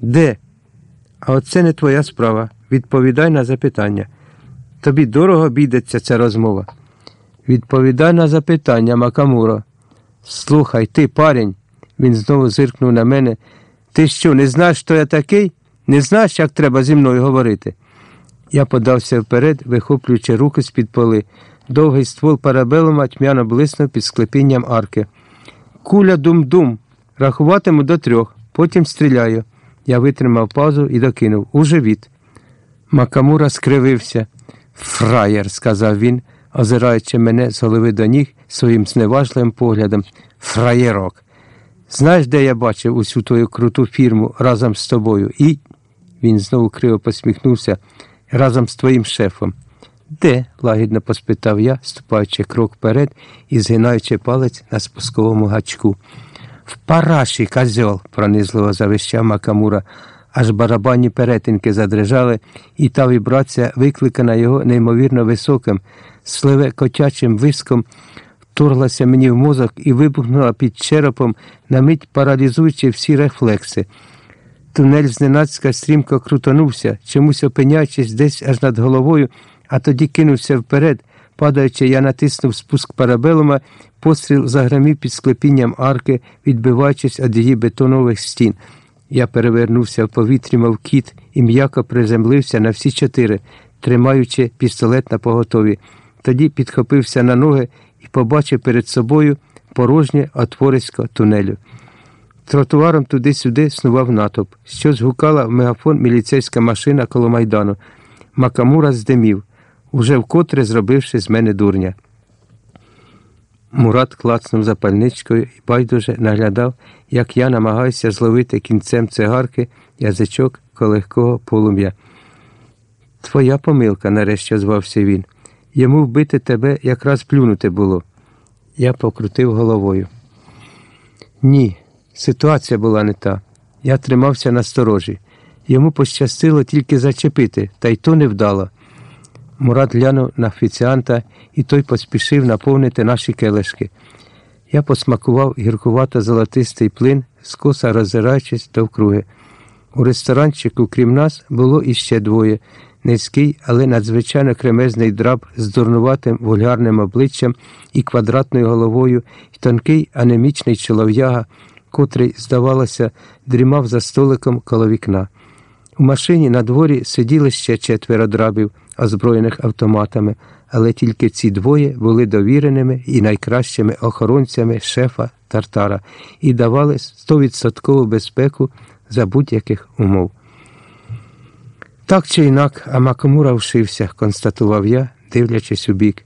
Де? А оце не твоя справа. Відповідай на запитання. Тобі дорого обійдеться ця розмова. Відповідай на запитання, Макамуро. Слухай, ти, парень, він знову зиркнув на мене. Ти що, не знаєш, хто я такий? Не знаєш, як треба зі мною говорити? Я подався вперед, вихоплюючи руки з-під поли. Довгий ствол парабелума тьмяно блиснув під склепінням арки. Куля дум-дум. Рахуватиму до трьох, потім стріляю. Я витримав паузу і докинув у живіт. Макамура скривився. Фраєр, сказав він, озираючи мене з голови до ніг своїм зневажливим поглядом. Фраєрок. Знаєш, де я бачив усю твою круту фірму разом з тобою? І. Він знову криво посміхнувся разом з твоїм шефом. Де? лагідно поспитав я, ступаючи крок вперед і згинаючи палець на спусковому гачку. В параші, козьол, пронизливо завищав Макамура, аж барабанні перетинки задрижали, і та вібрація, викликана його неймовірно високим, сливе котячим виском, вторглася мені в мозок і вибухнула під черепом, на мить паралізуючи всі рефлекси. Тунель зненацька стрімко крутонувся, чомусь опиняючись десь аж над головою, а тоді кинувся вперед. Падаючи, я натиснув спуск парабелума, постріл заграмів під склепінням арки, відбиваючись від її бетонових стін. Я перевернувся в повітрі, мов кіт, і м'яко приземлився на всі чотири, тримаючи пістолет на поготові. Тоді підхопився на ноги і побачив перед собою порожнє отворисько тунелю. Тротуаром туди-сюди снував натовп, що згукала в мегафон міліцейська машина коло майдану. Макамура здимів, уже вкотре зробивши з мене дурня. Мурат клацнув запальничкою і байдуже наглядав, як я намагаюся зловити кінцем цигарки язичок колегкого полум'я. Твоя помилка, нарешті звався він. Йому вбити тебе якраз плюнути було. Я покрутив головою. Ні, ситуація була не та. Я тримався на сторожі. Йому пощастило тільки зачепити, та й то не вдало. Мурат глянув на офіціанта, і той поспішив наповнити наші келишки. Я посмакував гіркувато золотистий плин, скоса роззираючись довкруги. У ресторанчику, крім нас, було іще двоє низький, але надзвичайно кремезний драб з дурнуватим вульгарним обличчям і квадратною головою, і тонкий анемічний чолов'яга, котрий, здавалося, дрімав за столиком коло вікна. У машині на дворі сиділи ще четверо драбів, озброєних автоматами, але тільки ці двоє були довіреними і найкращими охоронцями шефа Тартара і давали стовідсоткову безпеку за будь-яких умов. Так чи інак, а Макамура вшився, констатував я, дивлячись у бік.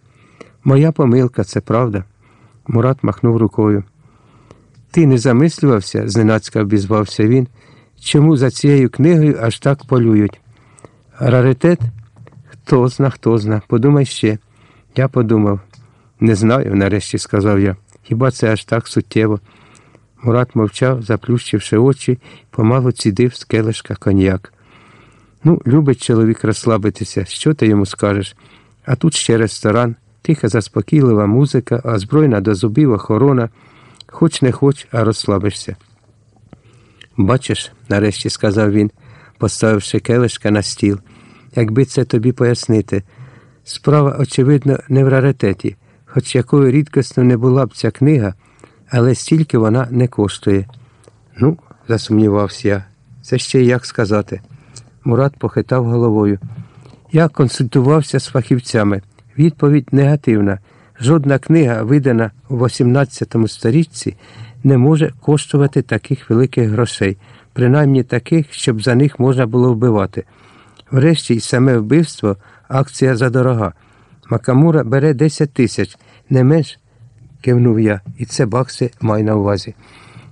Моя помилка, це правда. Мурат махнув рукою. Ти не замислювався, зненацька обізвався він, чому за цією книгою аж так полюють. Раритет? Хто зна, хто зна, подумай ще. Я подумав. Не знаю, нарешті сказав я. Хіба це аж так суттєво? Мурат мовчав, заплющивши очі, помалу цідив з келишка коньяк. Ну, любить чоловік розслабитися, що ти йому скажеш? А тут ще ресторан, тиха, заспокійлива музика, озброєна до зубів охорона, хоч не хоч, а розслабишся. Бачиш, нарешті сказав він, поставивши келишка на стіл, якби це тобі пояснити. Справа, очевидно, не в раритеті, хоч якою рідкісно не була б ця книга, але стільки вона не коштує. Ну, засумнівався я, це ще як сказати. Мурат похитав головою. Я консультувався з фахівцями. Відповідь негативна. Жодна книга, видана у 18 сторічці, не може коштувати таких великих грошей, принаймні таких, щоб за них можна було вбивати. Врешті й саме вбивство акція задорога. Макамура бере 10 тисяч, не менш, кивнув я, і це бакси май на увазі.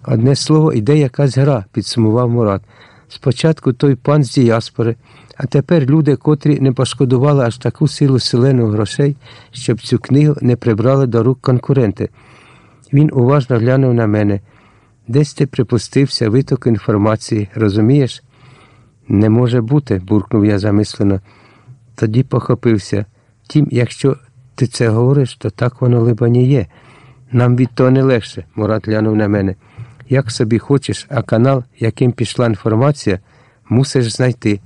Одне слово, йде якась гра, підсумував Мурат. Спочатку той пан з діаспори, а тепер люди, котрі не пошкодували аж таку силу селену грошей, щоб цю книгу не прибрали до рук конкуренти. Він уважно глянув на мене. Десь ти припустився виток інформації, розумієш? Не може бути, буркнув я замислено. Тоді похопився. Тім, якщо ти це говориш, то так воно либо є. Нам від того не легше, Мурат глянув на мене. Як собі хочеш, а канал, яким пішла інформація, мусиш знайти.